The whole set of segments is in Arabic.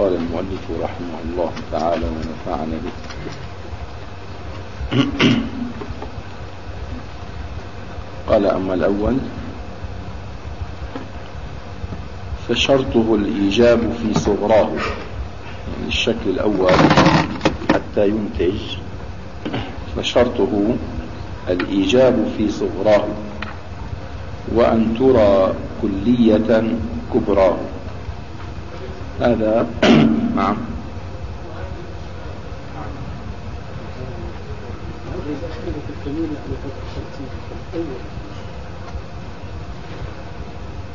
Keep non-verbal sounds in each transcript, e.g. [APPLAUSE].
قال المؤلف رحمه الله تعالى ونفعنا به. قال أما الأول فشرطه الإيجاب في صغراه يعني الشكل الأول حتى ينتج فشرطه الإيجاب في صغراه وأن ترى كلية كبراه. هذا. [COUGHS] نعم.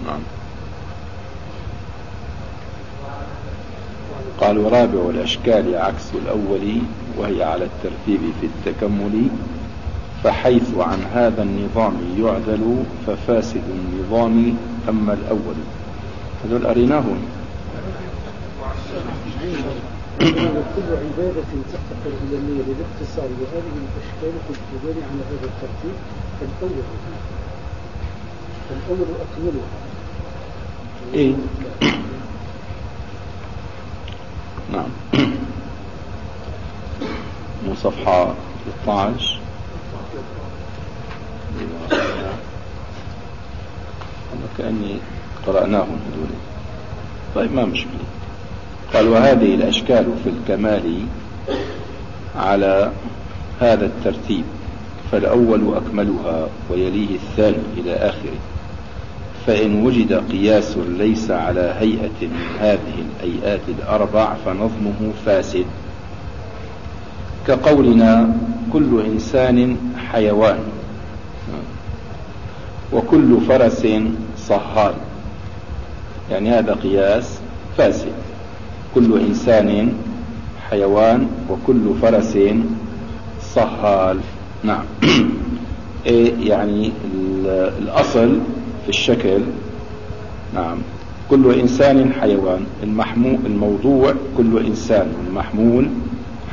نعم. قال ورابع الأشكال عكس الأول وهي على الترتيب في التكمل. فحيث عن هذا النظام يعدل ففاسد النظام أما الأول. هذول أريناهم. كل عبادة تفتقر إلى النية للاقتصار وهذه الأشكال تدل على هذا الترتيب فالأول فالأول أكملها إيه نعم من صفحة 13 كأني قرأناهم هذول طيب ما مشكلة قال وهذه الأشكال في الكمال على هذا الترتيب فالأول أكملها ويليه الثاني إلى آخره. فإن وجد قياس ليس على هيئة من هذه الهيئات الأربع فنظمه فاسد. كقولنا كل إنسان حيوان وكل فرس صهال يعني هذا قياس فاسد. كل إنسان حيوان وكل فرس صهال. نعم. [CLEARS THROAT] إيه يعني الأصل في الشكل؟ نعم. كل إنسان حيوان. المحمول الموضوع كل إنسان المحمول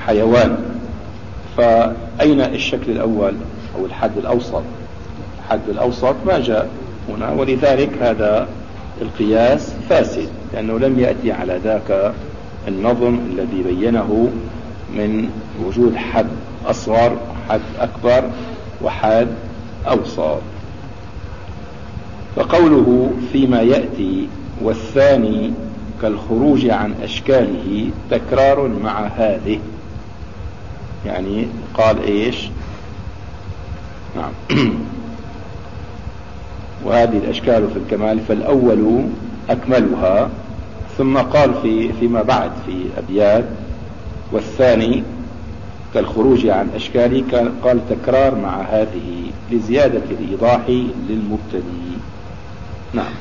حيوان. فأين الشكل الأول أو الحد الأوسط؟ الحد الأوسط ما جاء هنا ولذلك هذا القياس فاسد لأنه لم يأتي على ذاك النظم الذي بينه من وجود حد أصغر حد أكبر وحد أوسط. فقوله فيما يأتي والثاني كالخروج عن أشكاله تكرار مع هذه. يعني قال إيش؟ نعم. [CLEARS THROAT] وهذه الأشكال في الكمال فالأول أكملها. ثم قال في فيما بعد في أبيات والثاني كالخروج عن أشكاله قال تكرار مع هذه لزيادة الإيضاح للمبتدئ نعم.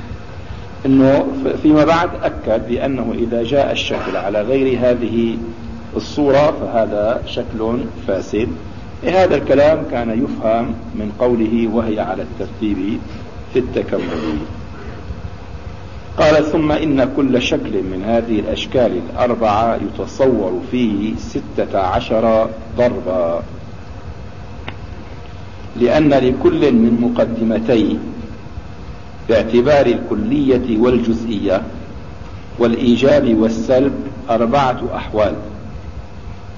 إنه فيما بعد أكد بأنه إذا جاء الشكل على غير هذه الصورة فهذا شكل فاسد. هذا الكلام كان يفهم من قوله وهي على الترتيب في التكمل قال ثم إن كل شكل من هذه الأشكال الأربعة يتصور فيه ستة عشر ضربا. لأن لكل من مقدمتي باعتبار الكلية والجزئية والإيجاب والسلب أربعة أحوال.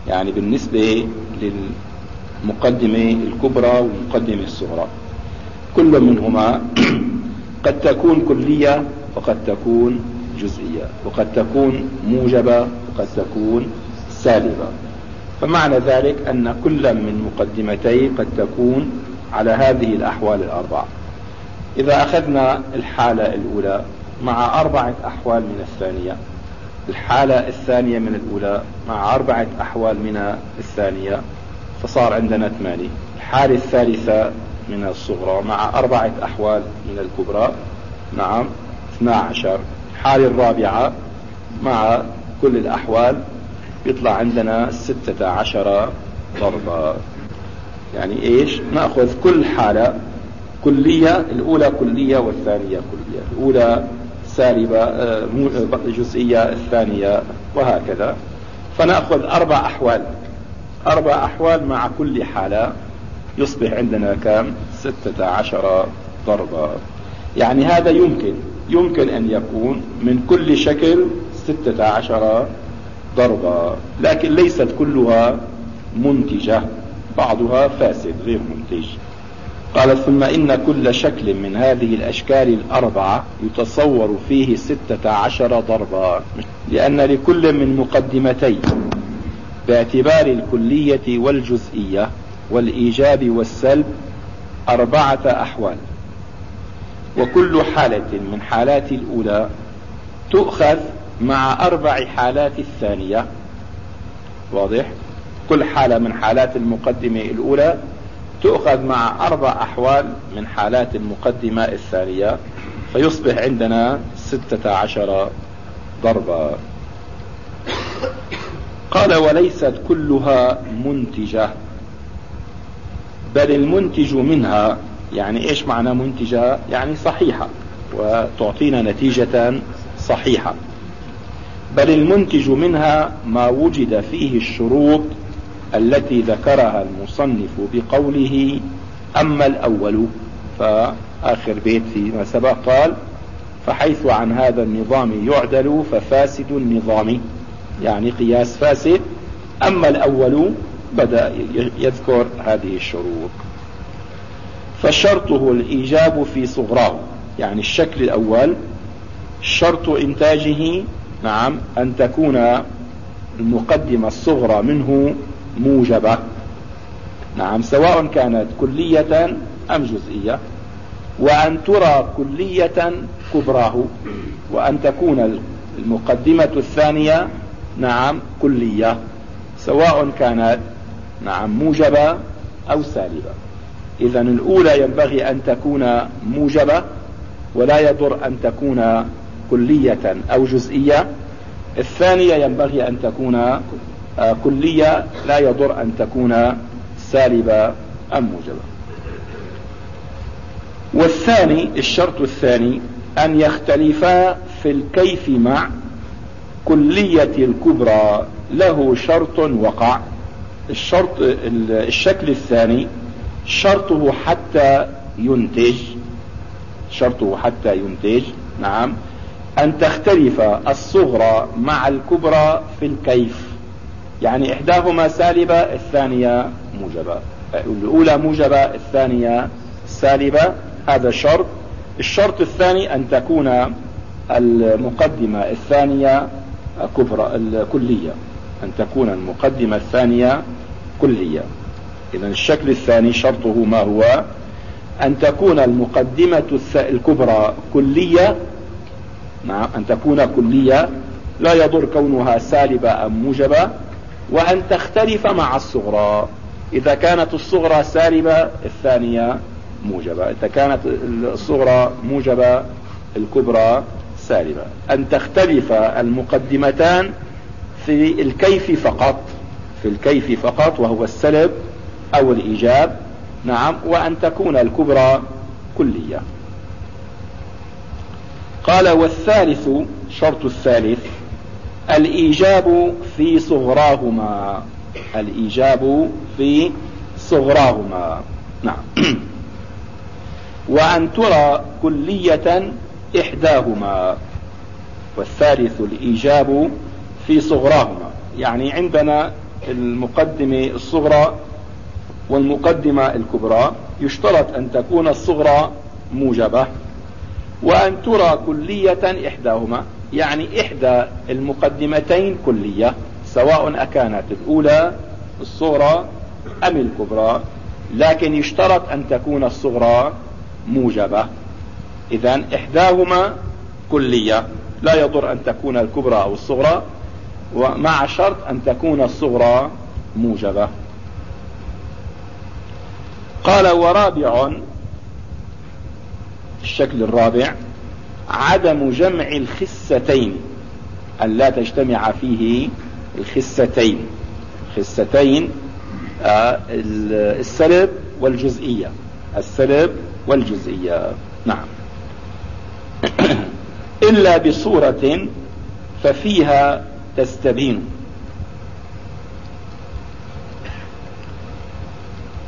يعني بالنسبة للمقدمة الكبرى والمقدمة الصغرى. كل منهما [CLEARS THROAT] قد تكون كلية وقد تكون جزئية وقد تكون موجبة وقد تكون سالبة. فمعنى ذلك أن كل من مقدمتي قد تكون على هذه الأحوال الأربعة إذا أخذنا الحالة الأولى مع أربعة أحوال من الثانية. الحالة الثانية من الأولى مع أربعة أحوال من الثانية فصار عندنا ثمانية. الحالة الثالثة من الصغرى مع أربعة أحوال من الكبرى. نعم. 12 الحالة الرابعة مع كل الأحوال يطلع عندنا ستة عشر ضربة. يعني إيش؟ نأخذ كل حالة كلية الأولى كلية والثانية كلية. الأولى سالبة آه، جزئية الثانية وهكذا. فنأخذ أربع أحوال. أربع أحوال مع كل حالة يصبح عندنا كم؟ ستة عشر ضربة. يعني هذا يمكن. يمكن أن يكون من كل شكل ستة عشر ضربا لكن ليست كلها منتجة بعضها فاسد غير منتج. قال ثم إن كل شكل من هذه الأشكال الأربعة يتصور فيه ستة عشر ضربا لأن لكل من مقدمتين باعتبار الكلية والجزئية والإيجاب والسلب أربعة أحوال. وكل حالة من حالات الأولى تؤخذ مع أربع حالات الثانية. واضح؟ كل حالة من حالات المقدمة الأولى تؤخذ مع أربع أحوال من حالات المقدمة الثانية فيصبح عندنا ستة عشر ضربا قال وليست كلها منتجة بل المنتج منها يعني إيش معنى منتجة؟ يعني صحيحة وتعطينا نتيجة صحيحة. بل المنتج منها ما وجد فيه الشروط التي ذكرها المصنف بقوله أما الأول فآخر بيت فيما سبق قال فحيث عن هذا النظام يعدل ففاسد النظام. يعني قياس فاسد. أما الأول بدأ يذكر هذه الشروط. فشرطه الإيجاب في صغراه يعني الشكل الأول شرط إنتاجه نعم أن تكون المقدمة الصغرى منه موجبة نعم سواء كانت كلية أم جزئية وأن ترى كلية كبراه وأن تكون المقدمة الثانية نعم كلية سواء كانت نعم موجبة أو سالبة. إذا الأولى ينبغي أن تكون موجبة ولا يضر أن تكون كلية أو جزئية. الثانية ينبغي أن تكون آه، كلية لا يضر أن تكون سالبة أم موجبة. والثاني الشرط الثاني أن يختلفا في الكيف مع كلية الكبرى. له شرط وقع. الشرط الشكل الثاني شرطه حتى ينتج شرطه حتى ينتج نعم أن تختلف الصغرى مع الكبرى في الكيف. يعني إحداهما سالبة الثانية موجبة. الأولى موجبة الثانية سالبة. هذا شرط. الشرط الثاني أن تكون المقدمة الثانية كبرى الكلية. أن تكون المقدمة الثانية كلية. إذا الشكل الثاني شرطه ما هو؟ أن تكون المقدمة الكبرى كلية نعم أن تكون كلية لا يضر كونها سالبة أم موجبة وأن تختلف مع الصغرى. إذا كانت الصغرى سالبة الثانية موجبة. إذا كانت الصغرى موجبة الكبرى سالبة. أن تختلف المقدمتان في الكيف فقط في الكيف فقط وهو السلب أو الإيجاب نعم وأن تكون الكبرى كلية. قال والثالث شرط الثالث الإيجاب في صغراهما. الإيجاب في صغراهما. نعم. [CLEARS THROAT] وأن ترى كلية إحداهما. والثالث الإيجاب في صغراهما. يعني عندنا المقدمة الصغرى والمقدمة الكبرى يشترط أن تكون الصغرى موجبة وأن ترى كلية إحداهما يعني إحدى المقدمتين كلية سواء أكانت الأولى الصغرى أم الكبرى لكن يشترط أن تكون الصغرى موجبة. إذا إحداهما كلية لا يضر أن تكون الكبرى أو الصغرى ومع شرط أن تكون الصغرى موجبة. قال ورابع الشكل الرابع عدم جمع الخستين أن لا تجتمع فيه الخستين. الخستين آه، السلب والجزئية. السلب والجزئية. نعم. [COUGHS] إلا بصورة ففيها تستبين.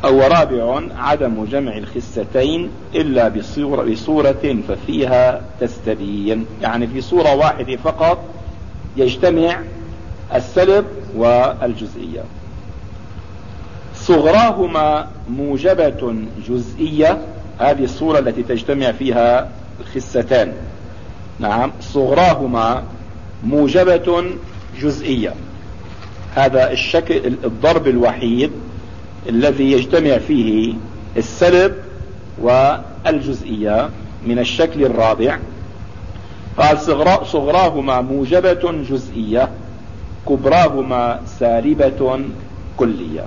أو رابع عدم جمع الخستين إلا بصورة, بصورة ففيها تستبين. يعني في صورة واحدة فقط يجتمع السلب والجزئية. صغراهما موجبة جزئية هذه الصورة التي تجتمع فيها الخستان. نعم صغراهما موجبة جزئية. هذا الشكل الضرب الوحيد الذي يجتمع فيه السلب والجزئية من الشكل الرابع. قال صغراهما موجبة جزئية كبراهما سالبة كلية.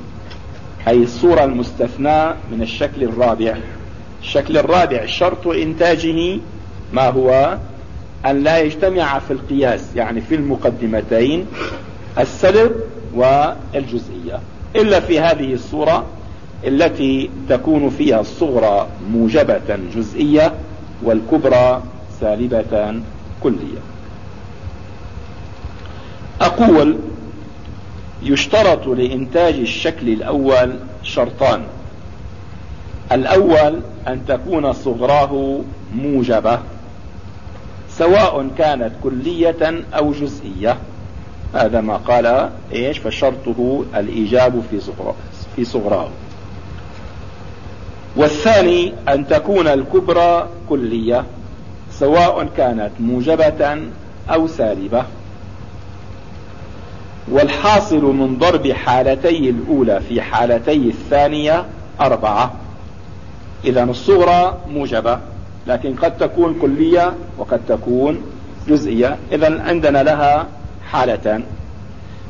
أي الصورة المستثناة من الشكل الرابع. الشكل الرابع شرط إنتاجه ما هو؟ أن لا يجتمع في القياس يعني في المقدمتين السلب والجزئية. إلا في هذه الصورة التي تكون فيها الصغرى موجبة جزئية والكبرى سالبة كلية. أقول يشترط لإنتاج الشكل الأول شرطان. الأول أن تكون صغراه موجبة سواء كانت كلية أو جزئية. هذا ما قال إيش؟ فشرطه الإيجاب في صغراه في صغراه. والثاني أن تكون الكبرى كلية سواء كانت موجبة أو سالبة. والحاصل من ضرب حالتي الأولى في حالتي الثانية أربعة. إذا الصغرى موجبة لكن قد تكون كلية وقد تكون جزئية. إذا عندنا لها حالتان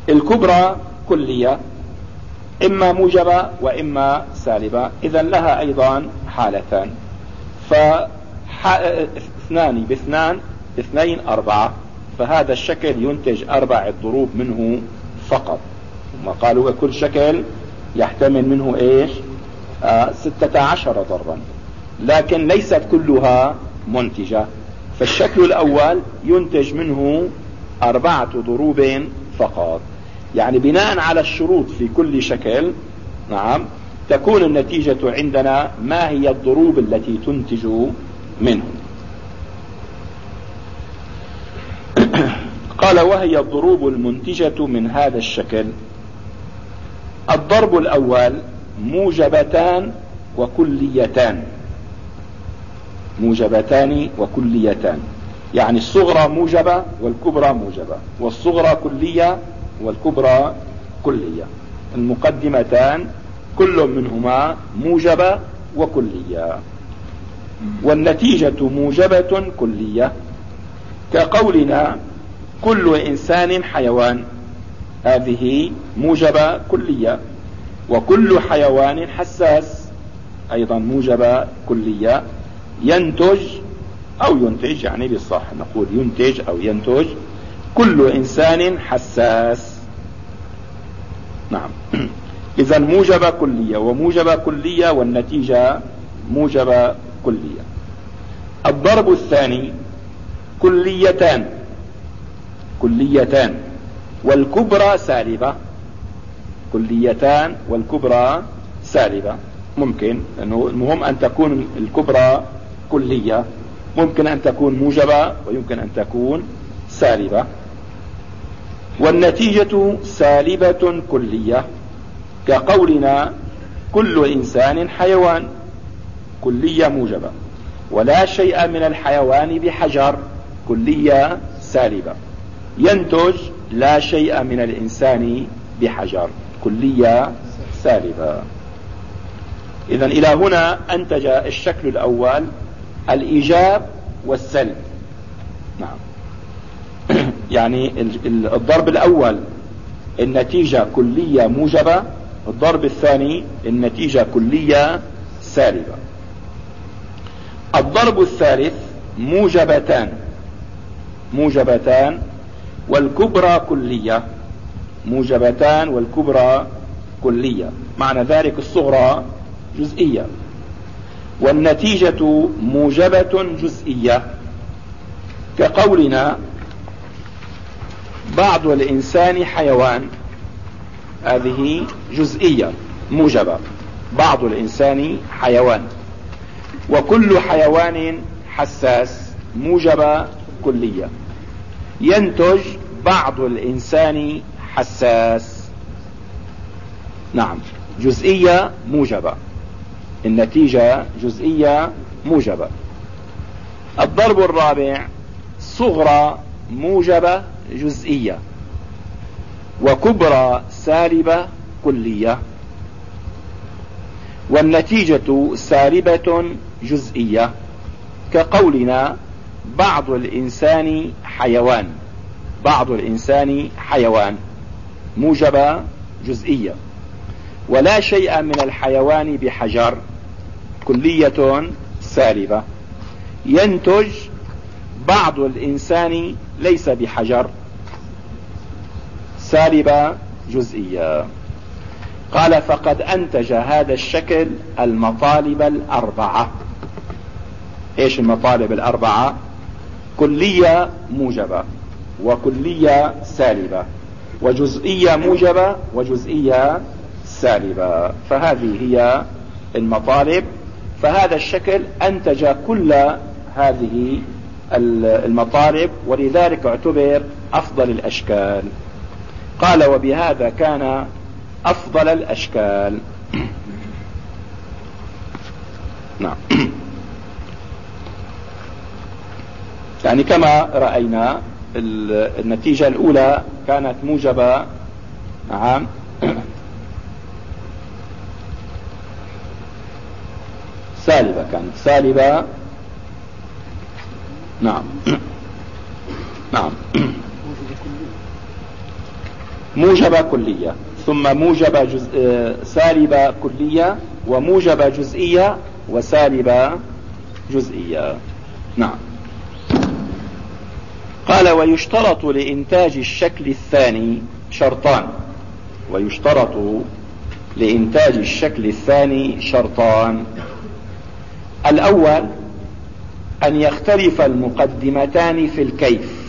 الكبرى كلية إما موجبة وإما سالبة إذا لها أيضا حالتان فاثنان باثنان اثنين أربعة. فهذا الشكل ينتج أربع ضروب منه فقط. ما قالوا كل شكل يحتمل منه إيش؟ آه ستة عشر ضربا. لكن ليست كلها منتجة. فالشكل الأول ينتج منه أربعة ضروب فقط. يعني بناء على الشروط في كل شكل نعم تكون النتيجة عندنا ما هي الضروب التي تنتج منه. [COUGHS] قال وهي الضروب المنتجة من هذا الشكل. الضرب الأول موجبتان وكليتان. موجبتان وكليتان. يعني الصغرى موجبة والكبرى موجبة والصغرى كلية والكبرى كلية. المقدمتان كل منهما موجبة وكلية. والنتيجة موجبة كلية. كقولنا كل إنسان حيوان هذه موجبة كلية. وكل حيوان حساس أيضا موجبة كلية. ينتج أو ينتج يعني بالصح نقول ينتج أو ينتج كل إنسان حساس. نعم. [CLEARS THROAT] إذا موجبة كلية وموجبة كلية والنتيجة موجبة كلية. الضرب الثاني كليتان. كليتان. والكبرى سالبة. كليتان والكبرى سالبة. ممكن أنه المهم أن تكون الكبرى كلية. ممكن أن تكون موجبة ويمكن أن تكون سالبة. والنتيجة سالبة كلية. كقولنا كل إنسان حيوان. كلية موجبة. ولا شيء من الحيوان بحجر. كلية سالبة. ينتج لا شيء من الإنسان بحجر. كلية سالبة. إذا إلى هنا أنتج الشكل الأول. الإيجاب والسلب. نعم. [CLEARS THROAT] يعني الضرب الأول النتيجة كلية موجبة الضرب الثاني النتيجة كلية سالبة. الضرب الثالث موجبتان موجبتان والكبرى كلية موجبتان والكبرى كلية. معنى ذلك الصغرى جزئية. والنتيجة موجبة جزئية. كقولنا بعض الإنسان حيوان هذه جزئية موجبة. بعض الإنسان حيوان. وكل حيوان حساس موجبة كلية. ينتج بعض الإنسان حساس. نعم جزئية موجبة. النتيجة جزئية موجبة. الضرب الرابع صغرى موجبة جزئية وكبرى سالبة كلية. والنتيجة سالبة جزئية. كقولنا بعض الإنسان حيوان. بعض الإنسان حيوان. موجبة جزئية. ولا شيء من الحيوان بحجر. كلية سالبة. ينتج بعض الإنسان ليس بحجر. سالبة جزئية. قال فقد أنتج هذا الشكل المطالب الأربعة. إيش المطالب الأربعة؟ كلية موجبة وكلية سالبة. وجزئية موجبة وجزئية سالبة. فهذه هي المطالب فهذا الشكل أنتج كل هذه المطالب ولذلك اعتبر أفضل الأشكال. قال وبهذا كان أفضل الأشكال. [CLEARS THROAT] نعم. [CLEARS THROAT] يعني كما رأينا النتيجة الأولى كانت موجبة. نعم. سالبة كانت. سالبة. نعم. نعم. موجبة كلية. ثم موجبة جزء سالبة كلية وموجبة جزئية وسالبة جزئية. نعم. قال ويشترط لإنتاج الشكل الثاني شرطان. ويشترط لإنتاج الشكل الثاني شرطان. الأول أن يختلف المقدمتان في الكيف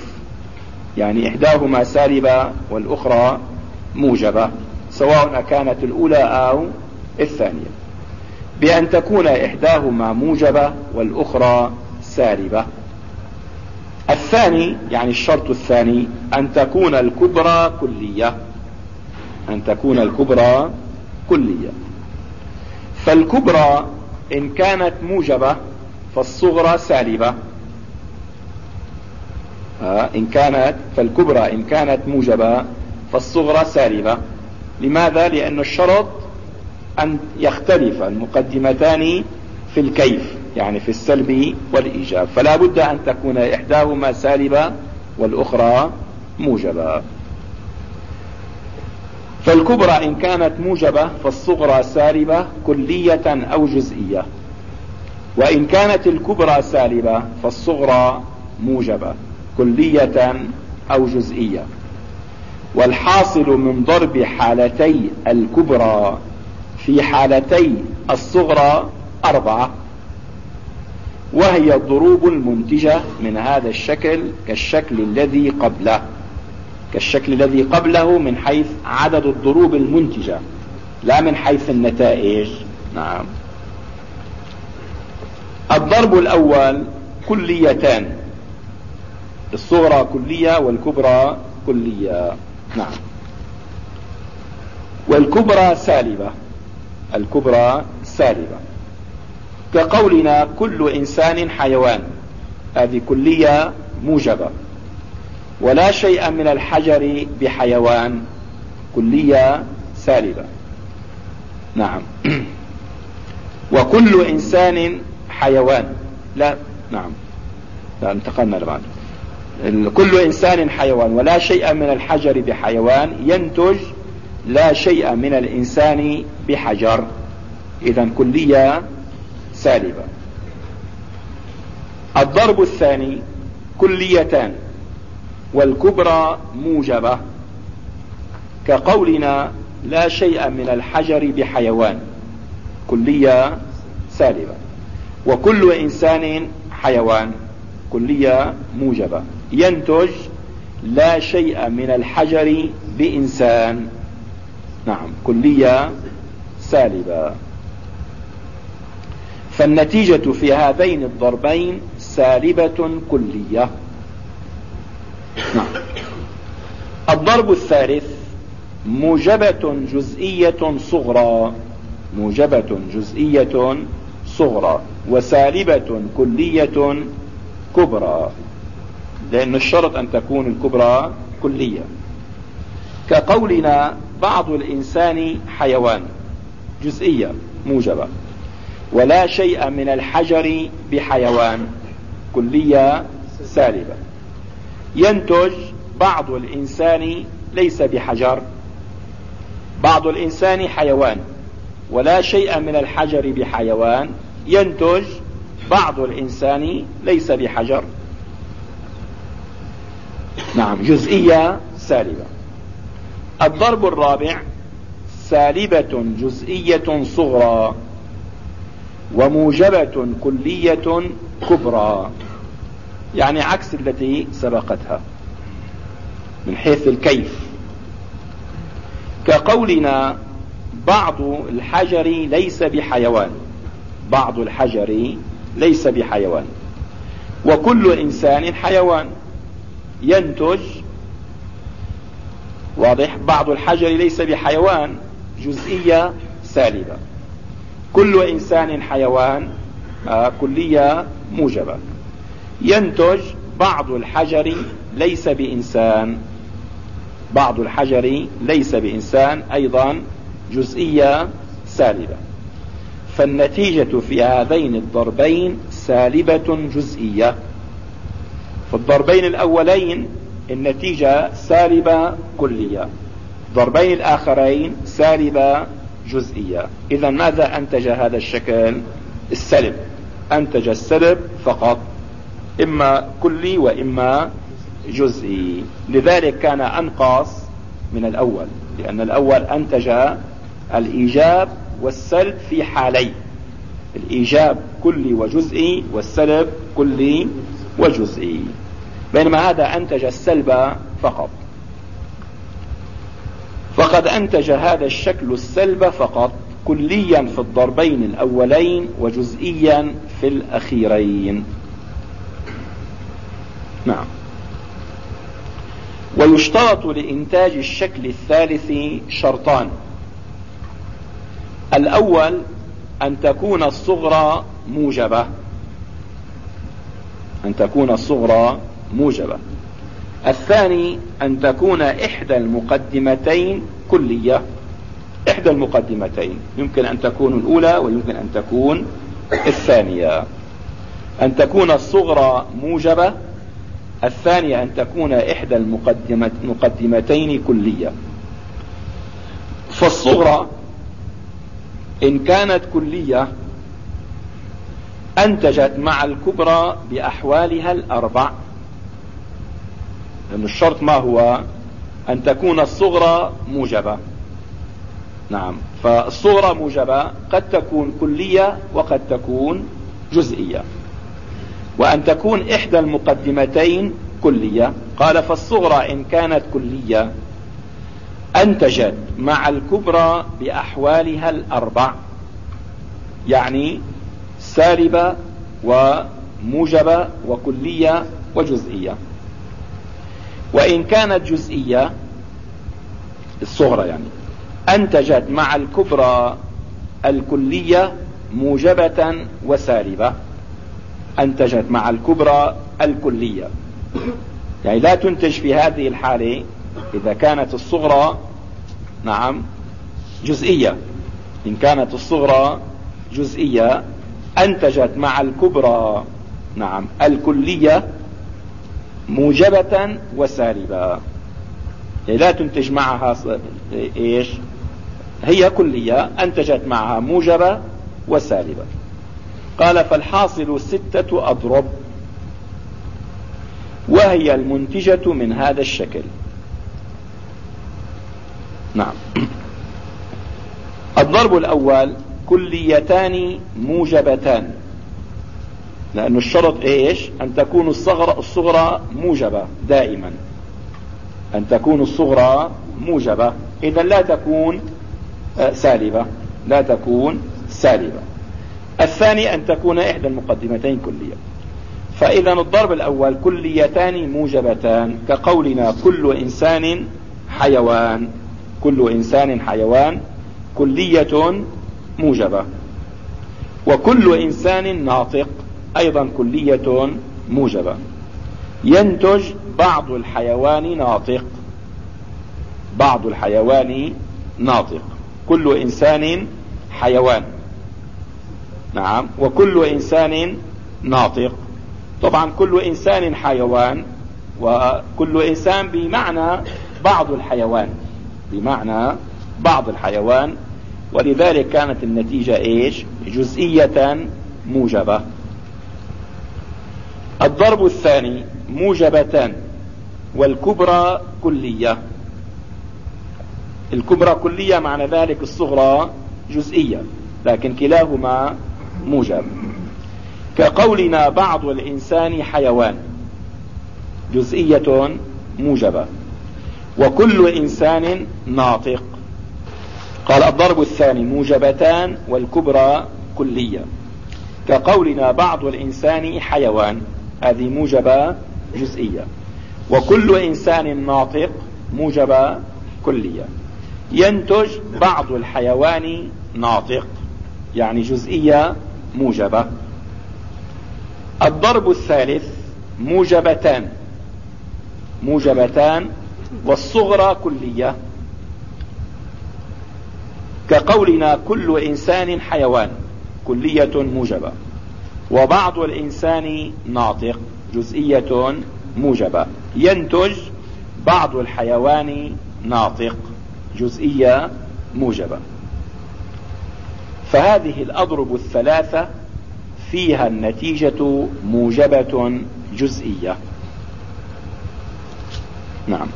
يعني إحداهما سالبة والأخرى موجبة سواء كانت الأولى أو الثانية. بأن تكون إحداهما موجبة والأخرى سالبة الثاني يعني الشرط الثاني أن تكون الكبرى كلية. أن تكون الكبرى كلية. فالكبرى إن كانت موجبة فالصغرى سالبة. آه إن كانت فالكبرى إن كانت موجبة فالصغرى سالبة. لماذا؟ لأن الشرط أن يختلف المقدمتان في الكيف يعني في السلب والإيجاب. فلا بد أن تكون إحداهما سالبة والأخرى موجبة. فالكبرى إن كانت موجبة فالصغرى سالبة كلية أو جزئية. وإن كانت الكبرى سالبة فالصغرى موجبة كلية أو جزئية. والحاصل من ضرب حالتي الكبرى في حالتي الصغرى أربعة. وهي الضروب المنتجة من هذا الشكل كالشكل الذي قبله. كالشكل الذي قبله من حيث عدد الضروب المنتجة لا من حيث النتائج. نعم. الضرب الأول كليتان الصغرى كلية والكبرى كلية. نعم. والكبرى سالبة الكبرى سالبة. كقولنا كل إنسان حيوان هذه كلية موجبة. ولا شيء من الحجر بحيوان. كلية سالبة. نعم. [CLEARS THROAT] وكل إنسان حيوان. لا نعم. لا انتقلنا لبعض. كل إنسان حيوان. ولا شيء من الحجر بحيوان ينتج لا شيء من الإنسان بحجر. إذا كلية سالبة. الضرب الثاني كليتان. والكبرى موجبة. كقولنا لا شيء من الحجر بحيوان. كلية سالبة. وكل إنسان حيوان. كلية موجبة. ينتج لا شيء من الحجر بإنسان. نعم كلية سالبة. فالنتيجة في هذين الضربين سالبة كلية. نعم. الضرب الثالث موجبة جزئية صغرى. موجبة جزئية صغرى. وسالبة كلية كبرى. لأن الشرط أن تكون الكبرى كلية. كقولنا بعض الإنسان حيوان. جزئية موجبة. ولا شيء من الحجر بحيوان. كلية سالبة. ينتج بعض الإنسان ليس بحجر. بعض الإنسان حيوان ولا شيء من الحجر بحيوان ينتج بعض الإنسان ليس بحجر. نعم جزئية سالبة. الضرب الرابع سالبة جزئية صغرى وموجبة كلية كبرى. يعني عكس التي سبقتها من حيث الكيف. كقولنا بعض الحجر ليس بحيوان بعض الحجر ليس بحيوان. وكل إنسان حيوان. ينتج واضح؟ بعض الحجر ليس بحيوان جزئية سالبة. كل إنسان حيوان آه كلية موجبة. ينتج بعض الحجر ليس بإنسان. بعض الحجر ليس بإنسان أيضا جزئية سالبة. فالنتيجة في هذين الضربين سالبة جزئية. في الضربين الأولين النتيجة سالبة كلية. ضربين الآخرين سالبة جزئية. إذا ماذا أنتج هذا الشكل؟ السلب. أنتج السلب فقط. إما كلي وإما جزئي. لذلك كان أنقص من الأول لأن الأول أنتج الإيجاب والسلب في حالين الإيجاب كلي وجزئي والسلب كلي وجزئي. بينما هذا أنتج السلب فقط. فقد أنتج هذا الشكل السلب فقط كليا في الضربين الأولين وجزئيا في الأخيرين. نعم. ويشترط لإنتاج الشكل الثالث شرطان. الأول أن تكون الصغرى موجبة. أن تكون الصغرى موجبة. الثاني أن تكون إحدى المقدمتين كلية. إحدى المقدمتين. يمكن أن تكون الأولى ويمكن أن تكون الثانية. أن تكون الصغرى موجبة. الثانية أن تكون إحدى المقدمتين كلية. فالصغرى إن كانت كلية أنتجت مع الكبرى بأحوالها الأربع. لأن الشرط ما هو؟ أن تكون الصغرى موجبة. نعم. فالصغرى موجبة قد تكون كلية وقد تكون جزئية. وأن تكون إحدى المقدمتين كلية. قال فالصغرى إن كانت كلية أنتجت مع الكبرى بأحوالها الأربع يعني سالبة وموجبة وكلية وجزئية. وإن كانت جزئية الصغرى يعني أنتجت مع الكبرى الكلية موجبة وسالبة أنتجت مع الكبرى الكلية. يعني لا تنتج في هذه الحالة إذا كانت الصغرى نعم جزئية. إن كانت الصغرى جزئية أنتجت مع الكبرى نعم الكلية موجبة وسالبة. يعني لا تنتج معها إيش؟ هي كلية أنتجت معها موجبة وسالبة. قال فالحاصل ستة أضرب وهي المنتجة من هذا الشكل. نعم. الضرب الأول كليتان موجبتان. لأن الشرط إيش؟ أن تكون الصغرى, الصغرى موجبة دائما. أن تكون الصغرى موجبة. إذا لا تكون آه، سالبة. لا تكون سالبة. الثاني أن تكون إحدى المقدمتين كلية. فإذا الضرب الأول كليتان موجبتان كقولنا كل إنسان حيوان. كل إنسان حيوان كلية موجبة. وكل إنسان ناطق أيضا كلية موجبة. ينتج بعض الحيوان ناطق. بعض الحيوان ناطق. كل إنسان حيوان. نعم. وكل إنسان ناطق. طبعا كل إنسان حيوان وكل إنسان بمعنى بعض الحيوان. بمعنى بعض الحيوان. ولذلك كانت النتيجة إيش؟ جزئية موجبة. الضرب الثاني موجبتان. والكبرى كلية. الكبرى كلية معنى ذلك الصغرى جزئية. لكن كلاهما موجب. كقولنا بعض الإنسان حيوان جزئية موجبة وكل إنسان ناطق. قال الضرب الثاني موجبتان والكبرى كلية. كقولنا بعض الإنسان حيوان هذه موجبة جزئية. وكل إنسان ناطق موجبة كلية. ينتج بعض الحيوان ناطق يعني جزئية موجبة. الضرب الثالث موجبتان. موجبتان والصغرى كلية. كقولنا كل إنسان حيوان كلية موجبة. وبعض الإنسان ناطق جزئية موجبة. ينتج بعض الحيوان ناطق جزئية موجبة. فهذه الأضرب الثلاثة فيها النتيجة موجبة جزئية. نعم.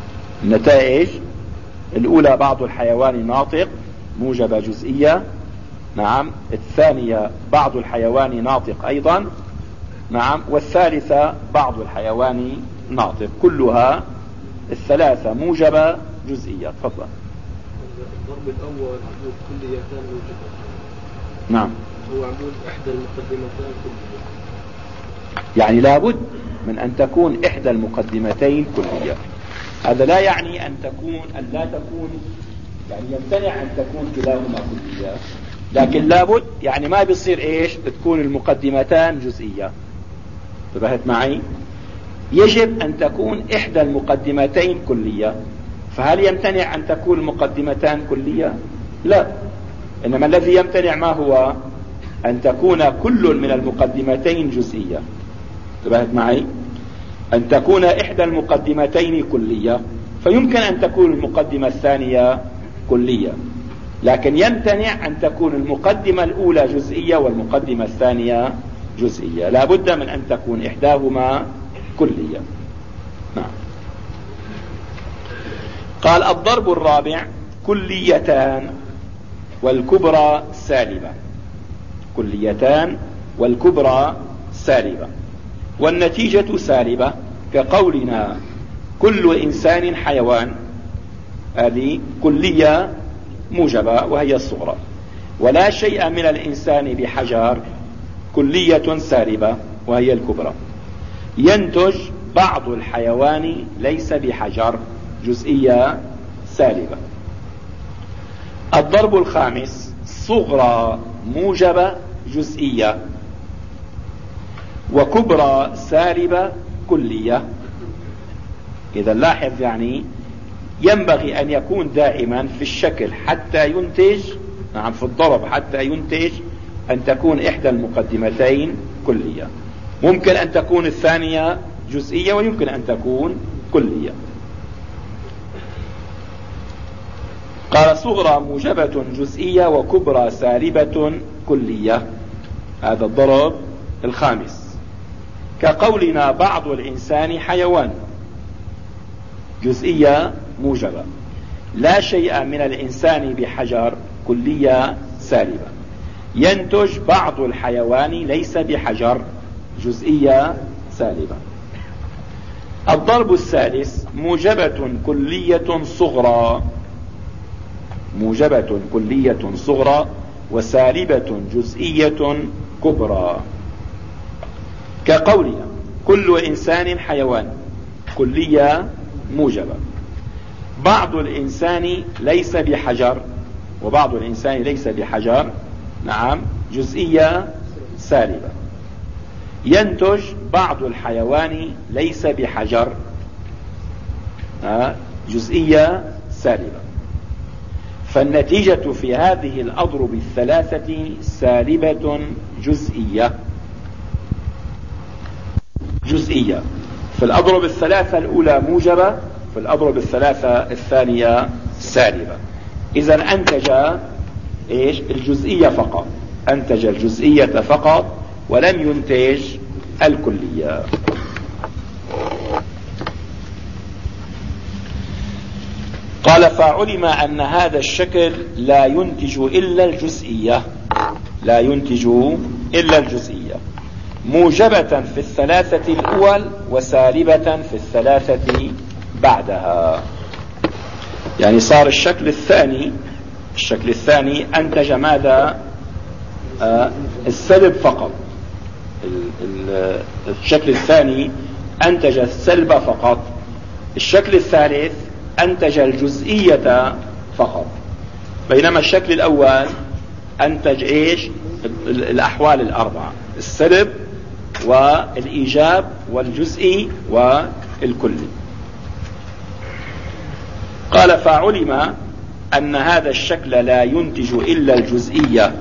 النتائج الأولى بعض الحيوان ناطق موجبة جزئية. نعم. الثانية بعض الحيوان ناطق أيضا. نعم. والثالثة بعض الحيوان ناطق. كلها الثلاثة موجبة جزئية. تفضل. الضرب الأول كليتان موجبة. نعم. هو عمود إحدى المقدمتان كلية. يعني لابد من أن تكون إحدى المقدمتين كلية. هذا لا يعني أن تكون أن لا تكون يعني يمتنع أن تكون كلاهما كلية. لكن لابد يعني ما بيصير إيش؟ تكون المقدمتان جزئية. انتبهت معي؟ يجب أن تكون إحدى المقدمتين كلية. فهل يمتنع أن تكون المقدمتان كلية؟ لا. إنما الذي يمتنع ما هو أن تكون كل من المقدمتين جزئية. انتبهت معي؟ أن تكون إحدى المقدمتين كلية فيمكن أن تكون المقدمة الثانية كلية لكن يمتنع أن تكون المقدمة الأولى جزئية والمقدمة الثانية جزئية. لا بد من أن تكون إحداهما كلية. نعم. قال الضرب الرابع كليتان. والكبرى سالبة. كليتان والكبرى سالبة. والنتيجة سالبة كقولنا كل إنسان حيوان. هذه كلية موجبة وهي الصغرى. ولا شيء من الإنسان بحجر كلية سالبة وهي الكبرى. ينتج بعض الحيوان ليس بحجر جزئية سالبة. الضرب الخامس صغرى موجبة جزئية وكبرى سالبة كلية. إذا لاحظ يعني ينبغي أن يكون دائما في الشكل حتى ينتج نعم في الضرب حتى ينتج أن تكون إحدى المقدمتين كلية. ممكن أن تكون الثانية جزئية ويمكن أن تكون كلية. قال صغرى موجبة جزئية وكبرى سالبة كلية. هذا الضرب الخامس. كقولنا بعض الإنسان حيوان. جزئية موجبة. لا شيء من الإنسان بحجر كلية سالبة. ينتج بعض الحيوان ليس بحجر جزئية سالبة. الضرب الثالث موجبة كلية صغرى. موجبة كلية صغرى وسالبة جزئية كبرى. كقولنا كل إنسان حيوان. كلية موجبة. بعض الإنسان ليس بحجر وبعض الإنسان ليس بحجر. نعم جزئية سالبة. ينتج بعض الحيوان ليس بحجر. جزئية سالبة. فالنتيجة في هذه الأضرب الثلاثة سالبة جزئية. جزئية. في الأضرب الثلاثة الأولى موجبة في الأضرب الثلاثة الثانية سالبة. إذا أنتج إيش؟ الجزئية فقط. أنتج الجزئية فقط ولم ينتج الكلية. قال فعلم أن هذا الشكل لا ينتج إلا الجزئية. لا ينتج إلا الجزئية. موجبة في الثلاثة الأول وسالبة في الثلاثة بعدها. يعني صار الشكل الثاني الشكل الثاني أنتج ماذا؟ آه السلب فقط. الشكل الثاني أنتج السلب فقط. الشكل الثالث أنتج الجزئية فقط. بينما الشكل الأول أنتج إيش؟ الأحوال الأربعة. السلب والإيجاب والجزئي والكلي قال فعلم أن هذا الشكل لا ينتج إلا الجزئية.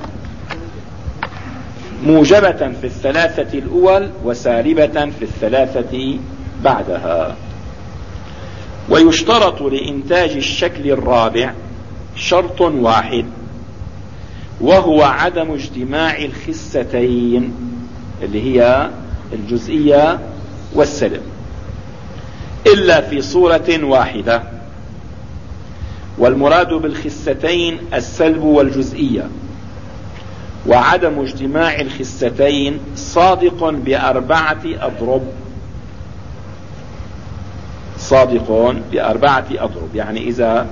موجبة في الثلاثة الأول وسالبة في الثلاثة بعدها. ويشترط لإنتاج الشكل الرابع شرط واحد وهو عدم اجتماع الخستين اللي هي الجزئية والسلم إلا في صورة واحدة والمراد بالخستين السلب والجزئية وعدم اجتماع الخستين صادق بأربعة أضرب صادق بأربعة أضرب. يعني إذا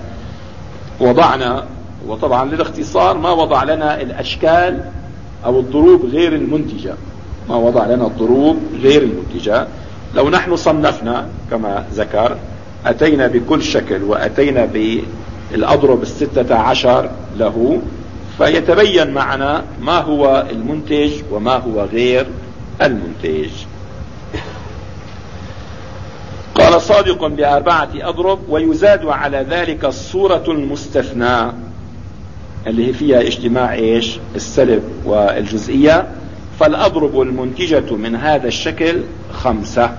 وضعنا وطبعا للاختصار ما وضع لنا الأشكال أو الضروب غير المنتجة. ما وضع لنا الضروب غير المنتجة. لو نحن صنفنا كما ذكر أتينا بكل شكل وأتينا بالأضرب الستة عشر له فيتبين معنا ما هو المنتج وما هو غير المنتج قال صادق بأربعة أضرب ويزاد على ذلك الصورة المستثنى اللي فيها اجتماع إيش؟ السلب والجزئية. فالأضرب المنتجة من هذا الشكل خمسة.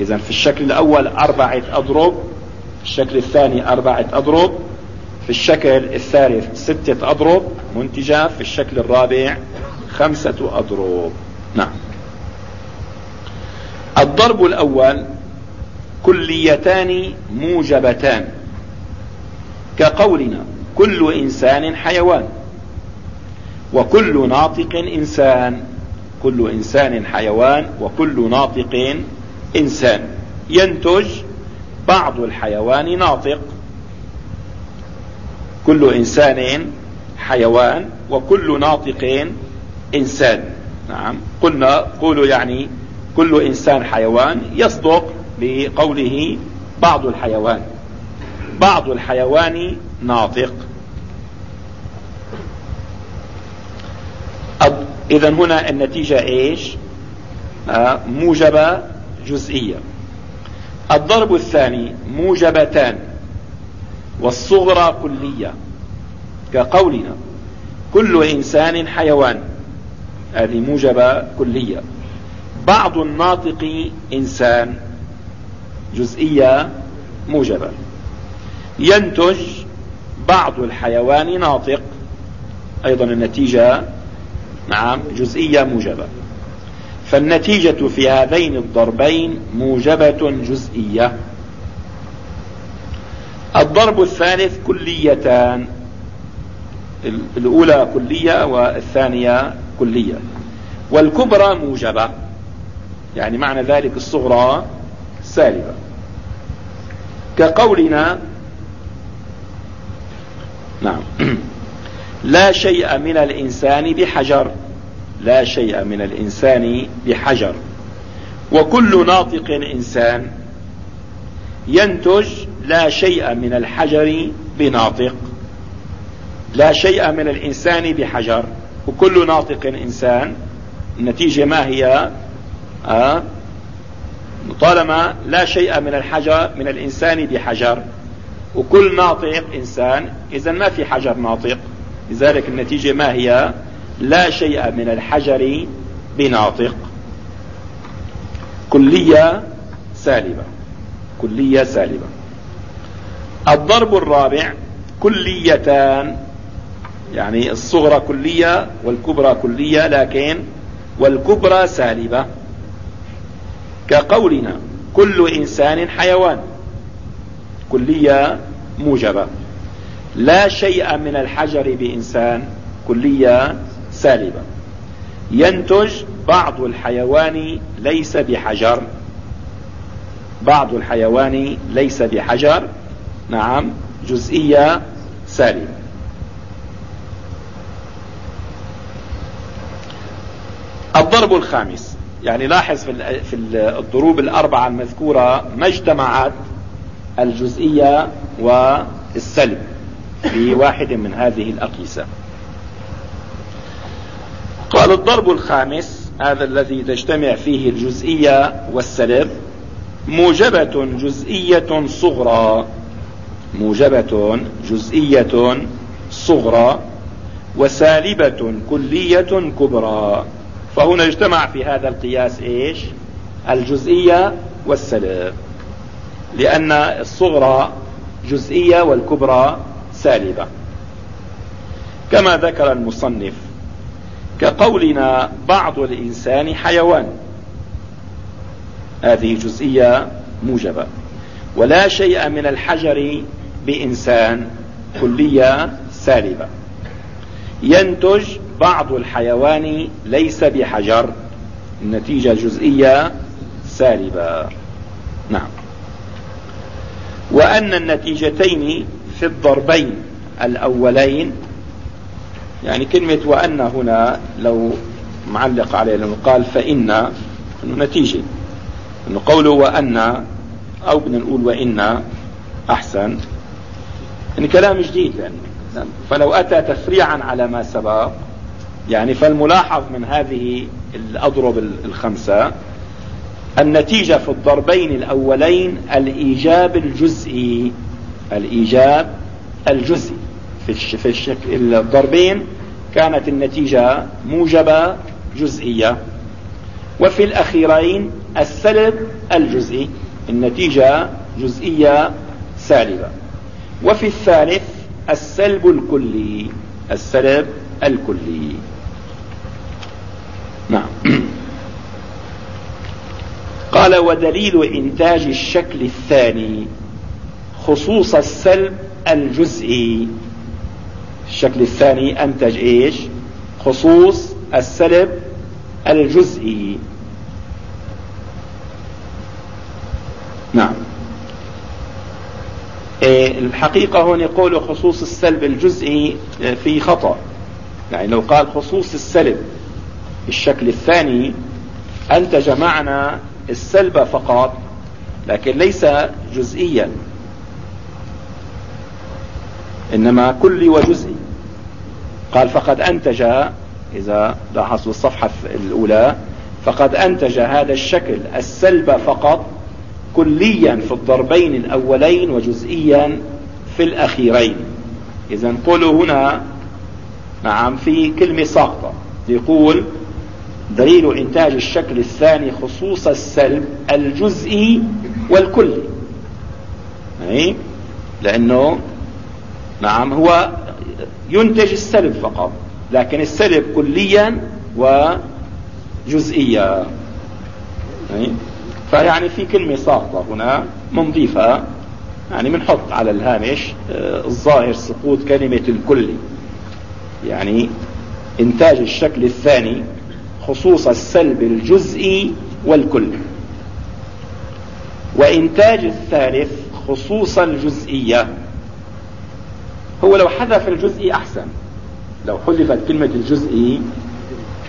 إذا في الشكل الأول أربعة أضرب في الشكل الثاني أربعة أضرب في الشكل الثالث ستة أضرب منتجة في الشكل الرابع خمسة أضرب. نعم. الضرب الأول كليتان موجبتان. كقولنا كل إنسان حيوان وكل ناطق إنسان كل إنسان حيوان وكل ناطق إنسان. ينتج بعض الحيوان ناطق. كل إنسان حيوان وكل ناطق إنسان. نعم قلنا قولوا يعني كل إنسان حيوان يصدق بقوله بعض الحيوان. بعض الحيوان ناطق. إذا هنا النتيجة إيش؟ آه موجبة جزئية. الضرب الثاني موجبتان. والصغرى كلية. كقولنا كل إنسان حيوان. هذه موجبة كلية. بعض الناطق إنسان جزئية موجبة. ينتج بعض الحيوان ناطق أيضا النتيجة نعم جزئية موجبة. فالنتيجة في هذين الضربين موجبة جزئية. الضرب الثالث كليتان. الأولى كلية والثانية كلية. والكبرى موجبة. يعني معنى ذلك الصغرى سالبة كقولنا نعم. [CLEARS THROAT] لا شيء من الإنسان بحجر. لا شيء من الإنسان بحجر. وكل ناطق إنسان ينتج لا شيء من الحجر بناطق. لا شيء من الإنسان بحجر. وكل ناطق إنسان النتيجة ما هي؟ آه طالما لا شيء من الحجر من الإنسان بحجر. وكل ناطق إنسان إذا ما في حجر ناطق. لذلك النتيجة ما هي؟ لا شيء من الحجر بناطق. كلية سالبة. كلية سالبة. الضرب الرابع كليتان. يعني الصغرى كلية والكبرى كلية لكن والكبرى سالبة. كقولنا كل إنسان حيوان. كلية موجبة. لا شيء من الحجر بإنسان كلية سالبة. ينتج بعض الحيوان ليس بحجر. بعض الحيوان ليس بحجر. نعم جزئية سالبة. الضرب الخامس. يعني لاحظ في الضروب الأربعة المذكورة ما اجتمعت الجزئية والسلب في واحد من هذه الأقيسة. قال الضرب الخامس هذا الذي تجتمع فيه الجزئية والسلب موجبة جزئية صغرى موجبة جزئية صغرى وسالبة كلية كبرى. فهنا اجتمع في هذا القياس إيش؟ الجزئية والسلب لأن الصغرى جزئية والكبرى سالبة. كما ذكر المصنف كقولنا بعض الإنسان حيوان. هذه جزئية موجبة. ولا شيء من الحجر بإنسان كلية سالبة. ينتج بعض الحيوان ليس بحجر النتيجة جزئية سالبة. نعم. وأن النتيجتين في الضربين الأولين يعني كلمة وأن هنا لو معلق عليه لو قال فإن أنه نتيجة. أنه قوله وأن أو بدنا نقول وإن أحسن. يعني كلام جديد لأنه فلو أتى تفريعا على ما سبق يعني فالملاحظ من هذه الأضرب الخمسة النتيجة في الضربين الأولين الإيجاب الجزئي الإيجاب الجزئي. في الشكل الضربين كانت النتيجة موجبة جزئية. وفي الأخيرين السلب الجزئي النتيجة جزئية سالبة. وفي الثالث السلب الكلي السلب الكلي. نعم. [CLEARS THROAT] قال ودليل إنتاج الشكل الثاني خصوص السلب الجزئي. الشكل الثاني أنتج إيش؟ خصوص السلب الجزئي. نعم. إيه الحقيقة هون يقول خصوص السلب الجزئي إيه، في خطأ. يعني لو قال خصوص السلب الشكل الثاني أنتج معنى السلب فقط لكن ليس جزئيا. إنما كلي وجزئي قال فقد أنتج إذا لاحظوا الصفحة الأولى فقد أنتج هذا الشكل السلب فقط كليا في الضربين الأولين وجزئيا في الأخيرين. إذا قولوا هنا نعم في كلمة ساقطة. يقول دليل إنتاج الشكل الثاني خصوص السلب الجزئي والكلي. يعني لأنه نعم هو ينتج السلب فقط لكن السلب كليا وجزئيا. يعني فيعني في كلمة ساقطة هنا منضيفة يعني بنحط على الهامش آه، الظاهر سقوط كلمة الكلي. يعني إنتاج الشكل الثاني خصوص السلب الجزئي والكلي وإنتاج الثالث خصوص الجزئية. هو لو حذف الجزئي أحسن. لو حذفت كلمة الجزئي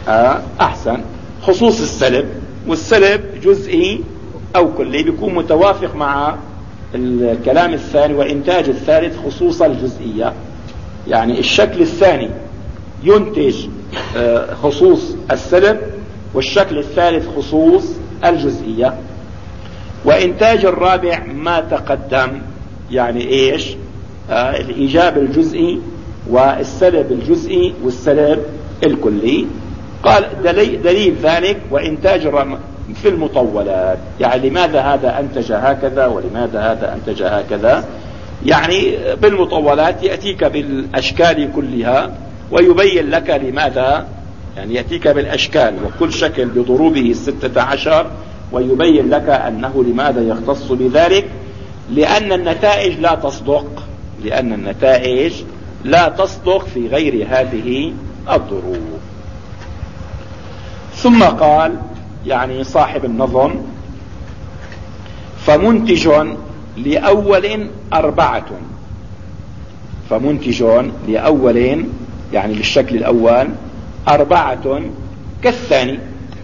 آه، أحسن. خصوص السلب والسلب جزئي أو كلي بيكون متوافق مع الكلام الثاني وإنتاج الثالث خصوص الجزئية. يعني الشكل الثاني ينتج آه، خصوص السلب والشكل الثالث خصوص الجزئية. وإنتاج الرابع ما تقدم يعني إيش؟ آه الإيجاب الجزئي والسلب الجزئي والسلب الكلي. قال دليل, دليل ذلك وإنتاج في المطولات. يعني لماذا هذا أنتج هكذا ولماذا هذا أنتج هكذا؟ يعني بالمطولات يأتيك بالأشكال كلها. ويبين لك لماذا يعني يأتيك بالأشكال وكل شكل بضروبه الستة عشر ويبين لك أنه لماذا يختص بذلك لأن النتائج لا تصدق لأن النتائج لا تصدق في غير هذه الضروب. ثم قال يعني صاحب النظم فمنتج لأول أربعة. فمنتج لأول يعني للشكل الأول أربعة كالثاني.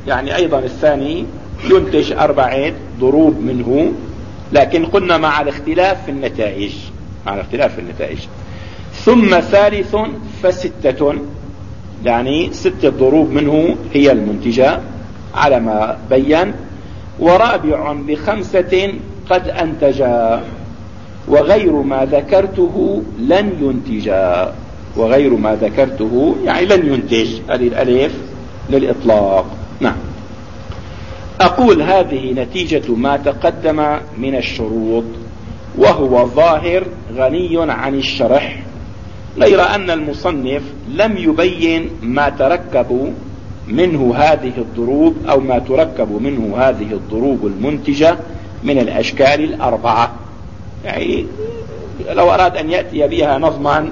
يعني أيضا الثاني ينتج أربعة ضروب منه لكن قلنا مع الاختلاف في النتائج مع الاختلاف في النتائج. ثم ثالث فستة يعني ستة ضروب منه هي المنتجة على ما بين. ورابع بخمسة قد أنتجا وغير ما ذكرته لن ينتجا وغير ما ذكرته يعني لن ينتج. هذه الألف للإطلاق. نعم. أقول هذه نتيجة ما تقدم من الشروط وهو ظاهر غني عن الشرح غير أن المصنف لم يبين ما تركب منه هذه الضروب أو ما تركب منه هذه الضروب المنتجة من الأشكال الأربعة. يعني لو أراد أن يأتي بها نظما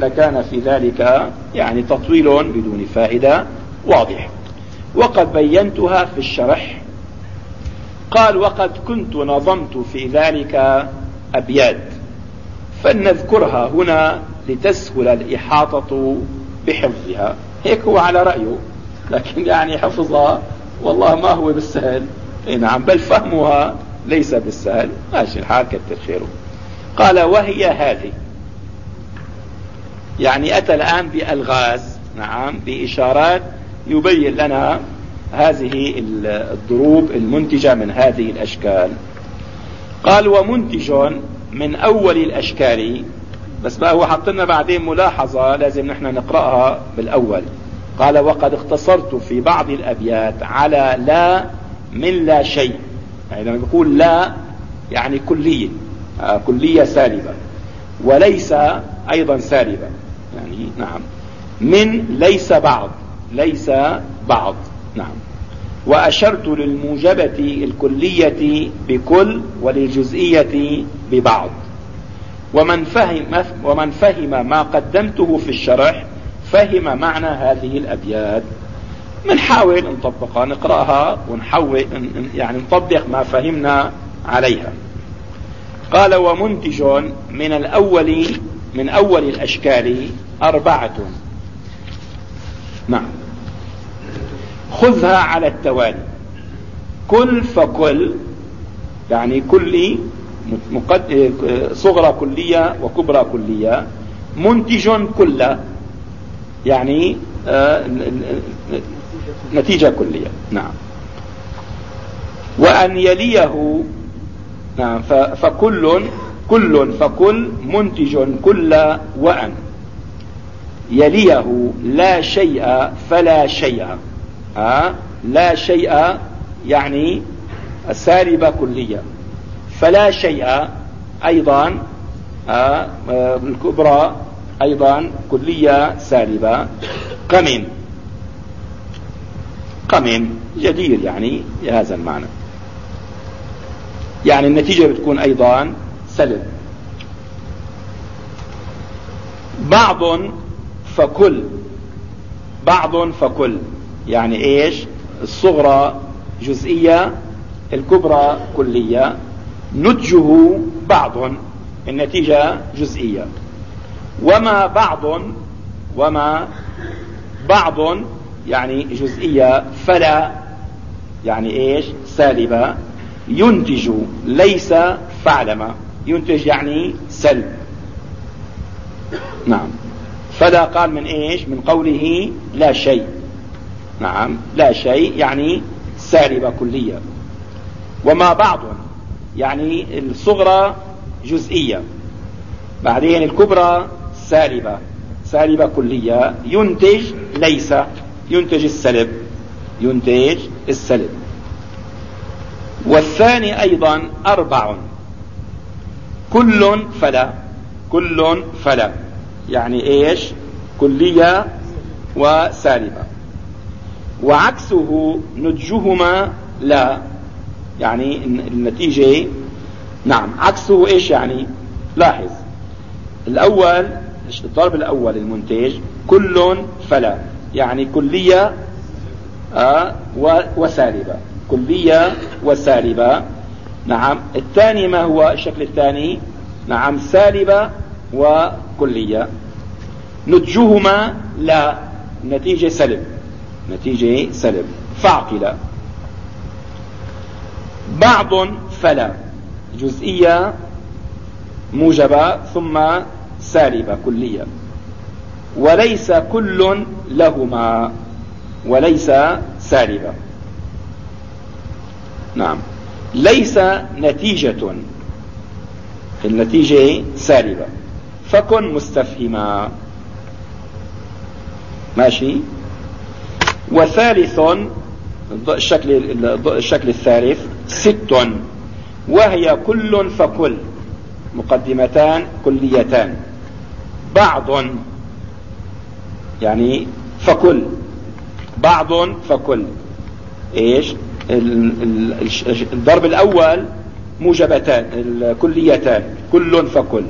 لكان في ذلك يعني تطويل بدون فائدة واضح. وقد بينتها في الشرح. قال وقد كنت نظمت في ذلك أبيات فلنذكرها هنا لتسهل الإحاطة بحفظها. هيك هو على رأيه. لكن يعني حفظها والله ما هو بالسهل. إي نعم بل فهمها ليس بالسهل. ماشي الحال كتر خيره. قال وهي هذه يعني أتى الآن بألغاز نعم بإشارات يبين لنا هذه الضروب المنتجة من هذه الأشكال. قال ومنتج من أول الأشكال. بس بقى هو حط لنا بعدين ملاحظة لازم نحن نقرأها بالأول. قال وقد اختصرت في بعض الأبيات على لا من لا شيء. يعني لما يقول لا يعني كلية آه كلية سالبة وليس أيضا سالبة. يعني نعم. من ليس بعض ليس بعض نعم. وأشرت للموجبة الكلية بكل وللجزئية ببعض. ومن فهم, ومن فهم ما قدمته في الشرح فهم معنى هذه الأبيات. بنحاول نطبقها نقرأها ونحاول يعني نطبق ما فهمنا عليها. قال ومنتج من الأول من أول الأشكال أربعة. نعم. خذها على التوالي. كل فكل يعني كلي صغرى كلية وكبرى كلية منتج كل يعني آه، نتيجة كلية. نعم. وأن يليه نعم فكل كل فكل منتج كل وأن يليه لا شيء فلا شيء. ها؟ لا شيء يعني سالبة كلية. فلا شيء أيضا الكبرى أيضا كلية سالبة قمن قمن جدير يعني بهذا المعنى. يعني النتيجة بتكون أيضا سلب بعض فكل. بعض فكل. يعني إيش؟ الصغرى جزئية الكبرى كلية. نتجه بعض. النتيجة جزئية. وما بعض وما بعض يعني جزئية فلا يعني إيش؟ سالبة. ينتج ليس فعلما. ينتج يعني سلب. نعم. فلا قال من إيش؟ من قوله لا شيء. نعم. لا شيء يعني سالبة كلية. وما بعض يعني الصغرى جزئية. بعدين الكبرى سالبة. سالبة كلية. ينتج ليس. ينتج السلب. ينتج السلب. والثاني أيضا أربع. كل فلا. كل فلا. يعني إيش؟ كلية وسالبة. وعكسه نجهما لا. يعني النتيجة نعم. عكسه إيش يعني؟ لاحظ. الأول الضرب الأول المنتج كل فلا. يعني كلية آه وسالبة. كلية وسالبة. نعم. الثاني ما هو الشكل الثاني؟ نعم سالبة وكلية. نتجهما لا نتيجة سلب. نتيجة سلب. فاعقل بعض فلا. جزئية موجبة ثم سالبة كلية. وليس كل لهما. وليس سالبة. نعم. ليس نتيجة. النتيجة سالبة. فكن مستفهما. ماشي؟ وثالث الشكل الشكل الثالث ست. وهي كل فكل. مقدمتان كليتان. بعض. يعني فكل. بعض فكل. إيش؟ الضرب الأول موجبتان الكليتان كل فكل.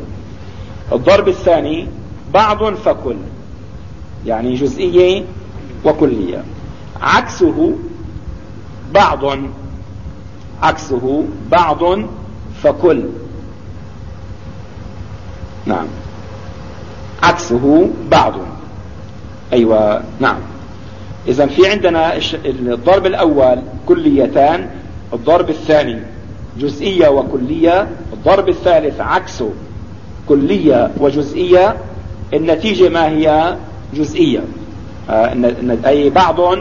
الضرب الثاني بعض فكل يعني جزئية وكلية. عكسه بعض عكسه بعض فكل. نعم. عكسه بعض. أيوة نعم. إذا في عندنا الضرب الأول كليتان الضرب الثاني جزئية وكلية الضرب الثالث عكسه كلية وجزئية النتيجة ما هي؟ جزئية. آه أي بعض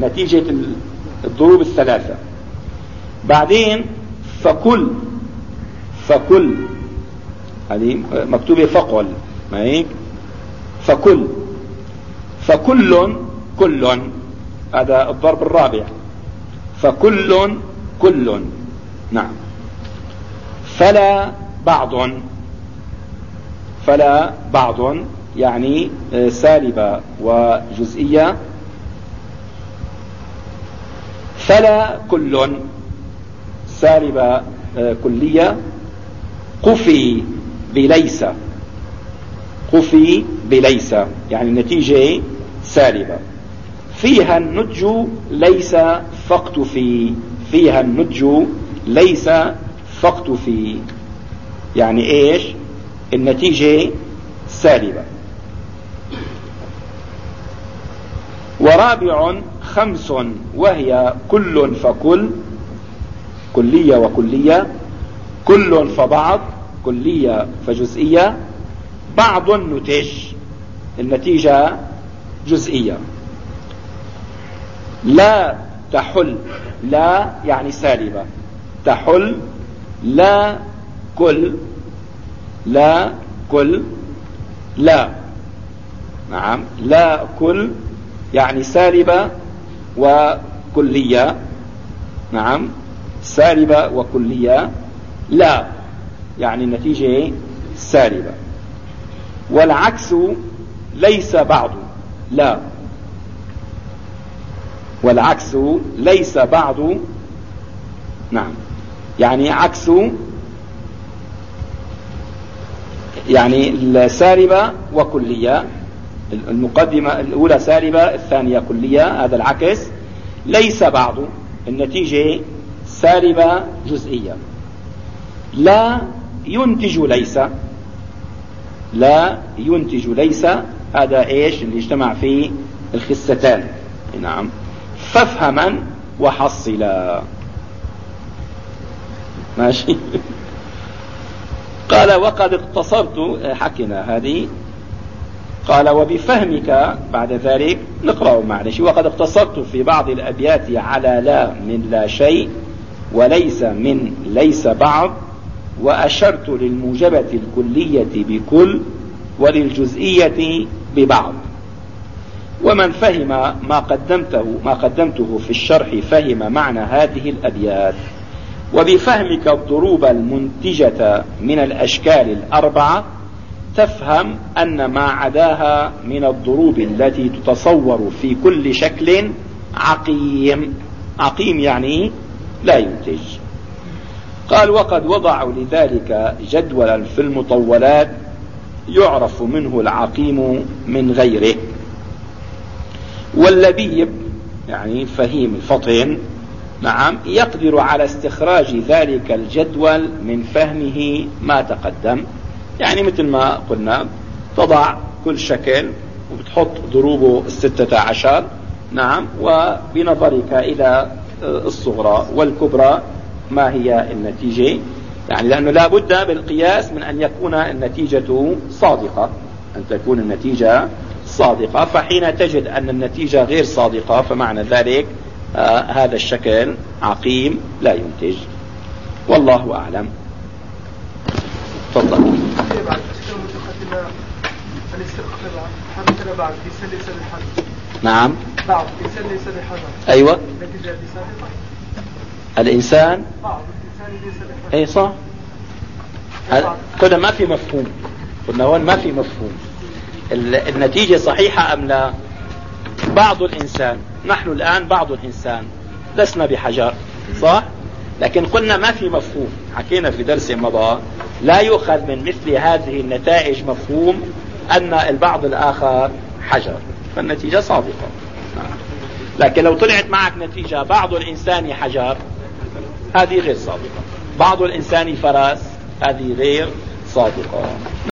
نتيجة الضروب الثلاثة. بعدين فكل فكل هذه مكتوبة فقل ما هيك فكل فكل كل هذا الضرب الرابع. فكل كل. نعم. فلا بعض. فلا بعض يعني آه، سالبة وجزئية. فلا كل سالبة آه، كلية. قفي بليس. قفي بليس. يعني النتيجة سالبة. فيها النج ليس فقط في فيها النج ليس فقط في. يعني إيش؟ النتيجة سالبة. ورابع خمس وهي كل فكل كلية وكلية كل فبعض كلية فجزئية بعض نتج النتيجة جزئية. لا تحل لا يعني سالبة. تحل لا كل لا كل لا. نعم لا كل يعني سالبة وكلية. نعم سالبة وكلية لا. يعني النتيجة سالبة. والعكس ليس بعض لا. والعكس ليس بعض نعم. يعني عكس يعني السالبة وكلية. المقدمة الأولى سالبة الثانية كلية هذا العكس. ليس بعض النتيجة سالبة جزئية. لا ينتج ليس. لا ينتج ليس. هذا إيش؟ اللي اجتمع فيه الخستان نعم. فافهما وحصلا. ماشي. قال وقد اقتصرت حكنا هذه. قال وبفهمك بعد ذلك نقرأ معلش. وقد اقتصرت في بعض الأبيات على لا من لا شيء وليس من ليس بعض وأشرت للموجبة الكلية بكل وللجزئية ببعض. ومن فهم ما قدمته ما قدمته في الشرح فهم معنى هذه الأبيات. وبفهمك الضروب المنتجة من الأشكال الأربعة تفهم أن ما عداها من الضروب التي تتصور في كل شكل عقيم. عقيم يعني لا ينتج. قال وقد وضعوا لذلك جدولا في المطولات يعرف منه العقيم من غيره. واللبيب يعني فهيم الفطن نعم يقدر على استخراج ذلك الجدول من فهمه ما تقدم. يعني مثل ما قلنا تضع كل شكل وبتحط ضروبه الستة عشر نعم وبنظرك إلى الصغرى والكبرى ما هي النتيجة؟ يعني لأنه لا بد بالقياس من أن يكون النتيجة صادقة أن تكون النتيجة صادقة فحين تجد أن النتيجة غير صادقة فمعنى ذلك آه هذا الشكل عقيم لا ينتج. والله أعلم. تفضل. نعم. بعض ليس أيوة. الإنسان؟ بعض الإنسان ليس أي صح. قلنا ما في مفهوم. قلنا هون ما في مفهوم. النتيجة صحيحة أم لا؟ بعض الإنسان نحن الآن بعض الإنسان لسنا بحجر صح؟ لكن قلنا ما في مفهوم. حكينا في درس مضى لا يؤخذ من مثل هذه النتائج مفهوم أن البعض الآخر حجر. فالنتيجة صادقة. لكن لو طلعت معك نتيجة بعض الإنسان حجر هذه غير صادقة. بعض الإنسان فرس هذه غير صادقة.